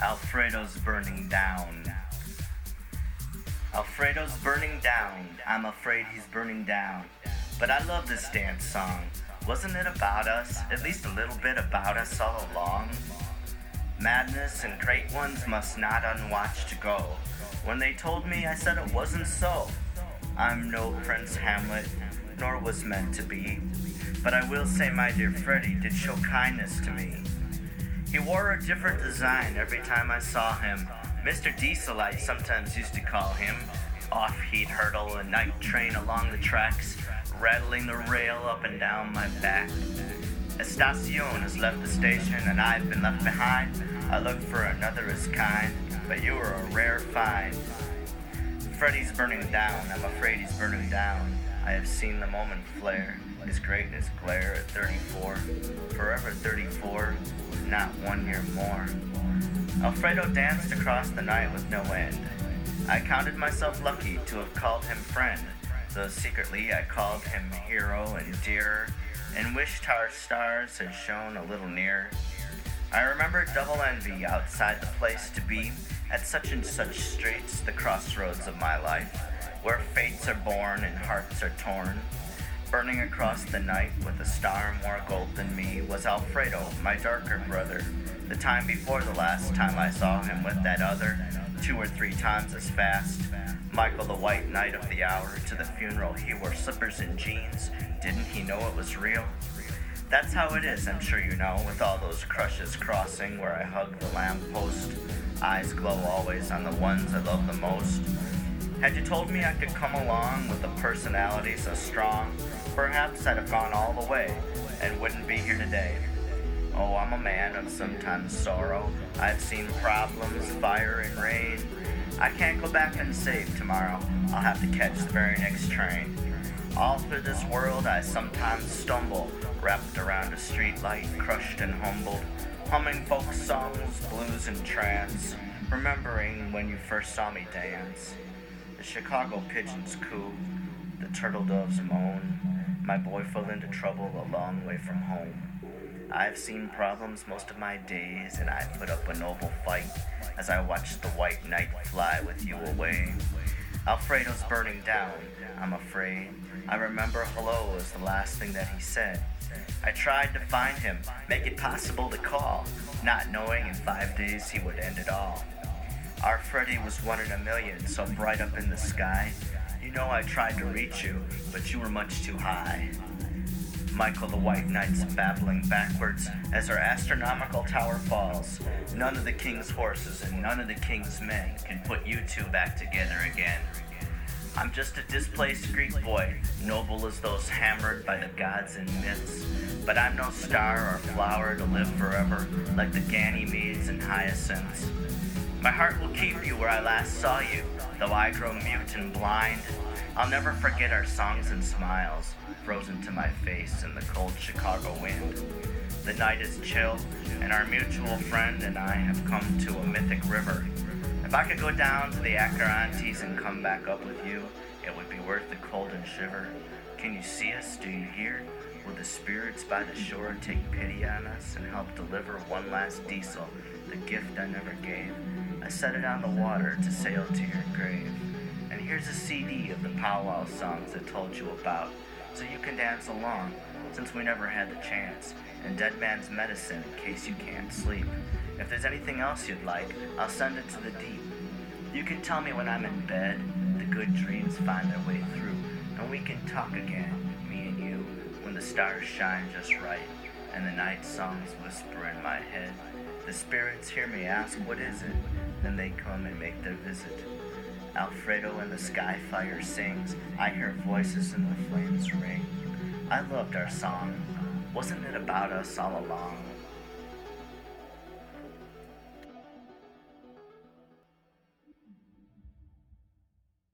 Alfredo's burning down. Alfredo's burning down. I'm afraid he's burning down. But I love this dance song. Wasn't it about us? At least a little bit about us all along? Madness and great ones must not unwatched go. When they told me, I said it wasn't so. I'm no Prince Hamlet, nor was meant to be. But I will say my dear Freddie did show kindness to me. He wore a different design every time I saw him. Mr. Diesel, I sometimes used to call him. Off he'd hurtle a night train along the tracks, rattling the rail up and down my back. Estacion has left the station and I've been left behind. I looked for another as kind, but you were a rare find. Freddy's burning down, I'm afraid he's burning down. I have seen the moment flare, his greatness glare at 34. Forever 34, not one year more. Alfredo danced across the night with no end. I counted myself lucky to have called him friend, though secretly I called him hero and dearer, and wished our stars had shone a little nearer. I remember double envy outside the place to be, at such and such streets, the crossroads of my life, where fates are born and hearts are torn. Burning across the night with a star more gold than me was Alfredo, my darker brother. The time before the last time I saw him with that other, two or three times as fast. Michael, the white knight of the hour, to the funeral he wore slippers and jeans. Didn't he know it was real? That's how it is, I'm sure you know, with all those crushes crossing where I hug the lamppost. Eyes glow always on the ones I love the most. Had you told me I could come along with a personality so strong, perhaps I'd have gone all the way and wouldn't be here today. Oh, I'm a man of sometimes sorrow. I've seen problems, fire and rain. I can't go back and save tomorrow. I'll have to catch the very next train. All through this world I sometimes stumble, wrapped around a street light, crushed and humbled, humming folk songs, blues and trance, remembering when you first saw me dance. The Chicago pigeons coo, the turtle doves moan. My boy fell into trouble a long way from home. I've seen problems most of my days, and I put up a noble fight as I watched the white knight fly with you away. Alfredo's burning down, I'm afraid. I remember hello was the last thing that he said. I tried to find him, make it possible to call, not knowing in five days he would end it all. Our Freddy was one in a million, so bright up in the sky. You know I tried to reach you, but you were much too high. Michael the White Knight's babbling backwards as our astronomical tower falls. None of the king's horses and none of the king's men can put you two back together again. I'm just a displaced Greek boy, noble as those hammered by the gods and myths. But I'm no star or flower to live forever, like the Ganymedes and hyacinths. My heart will keep you where I last saw you, though I grow mute and blind. I'll never forget our songs and smiles, frozen to my face in the cold Chicago wind. The night is chill, and our mutual friend and I have come to a mythic river. If I could go down to the Acherontes and come back up with you, it would be worth the cold and shiver. Can you see us? Do you hear? Will the spirits by the shore take pity on us and help deliver one last diesel, the gift I never gave? I set it on the water to sail to your grave. And here's a CD of the powwow songs I told you about, so you can dance along, since we never had the chance, and Dead Man's Medicine in case you can't sleep. If there's anything else you'd like, I'll send it to the deep. You can tell me when I'm in bed, the good dreams find their way through, and we can talk again, me and you, when the stars shine just right, and the night songs whisper in my head. The spirits hear me ask, What is it? Then they come and make their visit. Alfredo in the sky fire sings. I hear voices and the flames ring. I loved our song. Wasn't it about us all along?